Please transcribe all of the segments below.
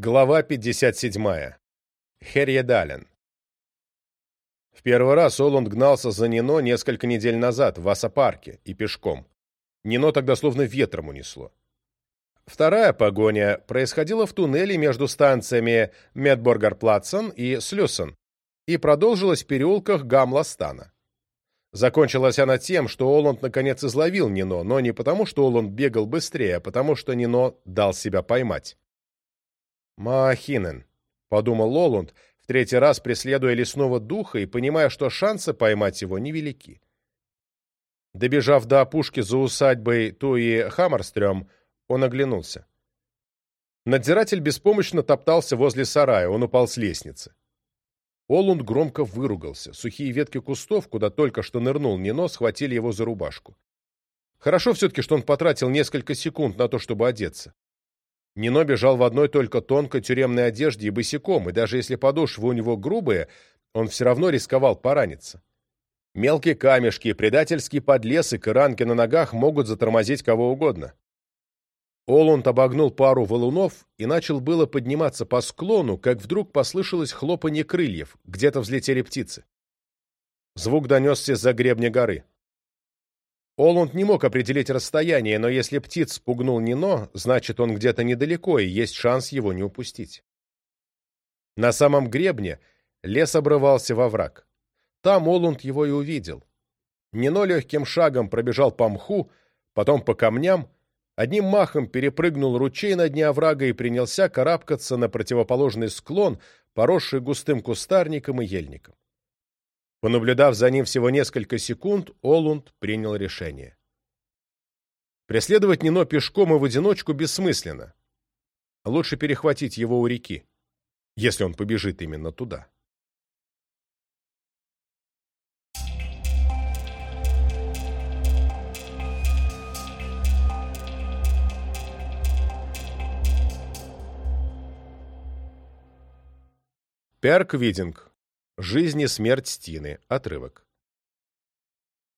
Глава 57. Херья Далин. В первый раз Оланд гнался за Нино несколько недель назад в Асапарке и пешком. Нино тогда словно ветром унесло. Вторая погоня происходила в туннеле между станциями Медборгарплацен и Слюсен и продолжилась в переулках Гамластана. Закончилась она тем, что Оланд наконец изловил Нино, но не потому, что Оланд бегал быстрее, а потому, что Нино дал себя поймать. Махинен, — подумал Лоланд, в третий раз преследуя лесного духа и понимая, что шансы поймать его невелики. Добежав до опушки за усадьбой Туи Хаммерстрём, он оглянулся. Надзиратель беспомощно топтался возле сарая, он упал с лестницы. Олунд громко выругался. Сухие ветки кустов, куда только что нырнул Нино, схватили его за рубашку. Хорошо все-таки, что он потратил несколько секунд на то, чтобы одеться. Нино бежал в одной только тонкой тюремной одежде и босиком, и даже если подошвы у него грубые, он все равно рисковал пораниться. Мелкие камешки, предательский подлес и ранки на ногах могут затормозить кого угодно. Олунд обогнул пару валунов и начал было подниматься по склону, как вдруг послышалось хлопанье крыльев, где-то взлетели птицы. Звук донесся из-за гребня горы. Олунд не мог определить расстояние, но если птиц спугнул Нино, значит, он где-то недалеко, и есть шанс его не упустить. На самом гребне лес обрывался во враг. Там Олунд его и увидел. Нино легким шагом пробежал по мху, потом по камням, одним махом перепрыгнул ручей на дне оврага и принялся карабкаться на противоположный склон, поросший густым кустарником и ельником. Понаблюдав за ним всего несколько секунд, Олунд принял решение. Преследовать Нино пешком и в одиночку бессмысленно. Лучше перехватить его у реки, если он побежит именно туда. Перк Видинг «Жизнь и смерть Стины», отрывок.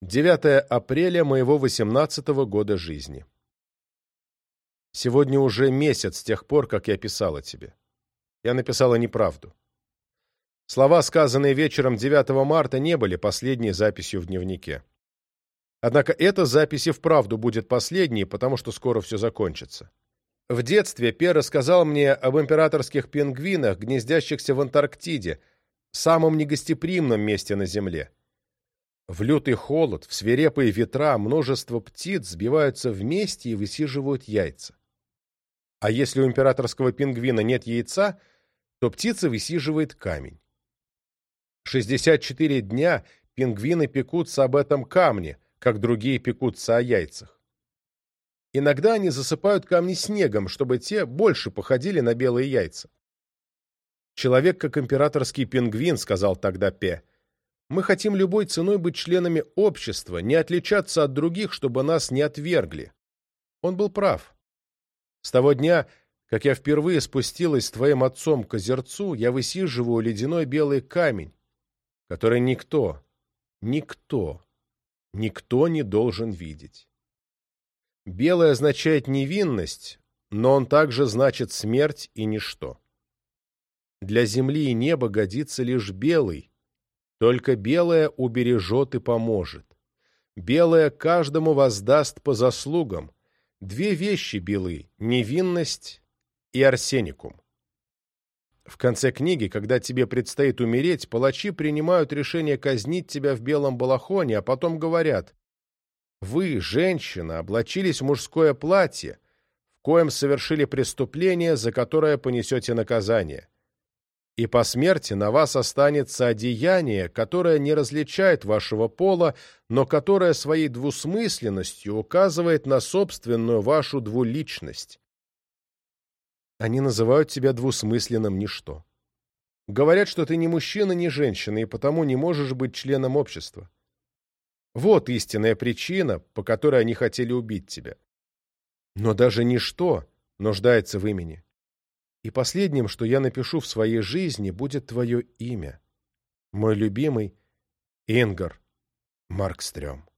9 апреля моего 18-го года жизни. Сегодня уже месяц с тех пор, как я писала тебе. Я написала неправду. Слова, сказанные вечером 9 марта, не были последней записью в дневнике. Однако эта запись и вправду будет последней, потому что скоро все закончится. В детстве Пер рассказал мне об императорских пингвинах, гнездящихся в Антарктиде, самом негостеприимном месте на Земле. В лютый холод, в свирепые ветра множество птиц сбиваются вместе и высиживают яйца. А если у императорского пингвина нет яйца, то птица высиживает камень. 64 дня пингвины пекутся об этом камне, как другие пекутся о яйцах. Иногда они засыпают камни снегом, чтобы те больше походили на белые яйца. Человек, как императорский пингвин, сказал тогда Пе. Мы хотим любой ценой быть членами общества, не отличаться от других, чтобы нас не отвергли. Он был прав. С того дня, как я впервые спустилась с твоим отцом к озерцу, я высиживаю ледяной белый камень, который никто, никто, никто не должен видеть. Белое означает невинность, но он также значит смерть и ничто. Для земли и неба годится лишь белый. Только белое убережет и поможет. Белое каждому воздаст по заслугам. Две вещи белы — невинность и арсеникум. В конце книги, когда тебе предстоит умереть, палачи принимают решение казнить тебя в белом балахоне, а потом говорят «Вы, женщина, облачились в мужское платье, в коем совершили преступление, за которое понесете наказание и по смерти на вас останется одеяние, которое не различает вашего пола, но которое своей двусмысленностью указывает на собственную вашу двуличность. Они называют тебя двусмысленным ничто. Говорят, что ты не мужчина, не женщина, и потому не можешь быть членом общества. Вот истинная причина, по которой они хотели убить тебя. Но даже ничто нуждается в имени. И последним, что я напишу в своей жизни, будет твое имя. Мой любимый Ингар Маркстрём.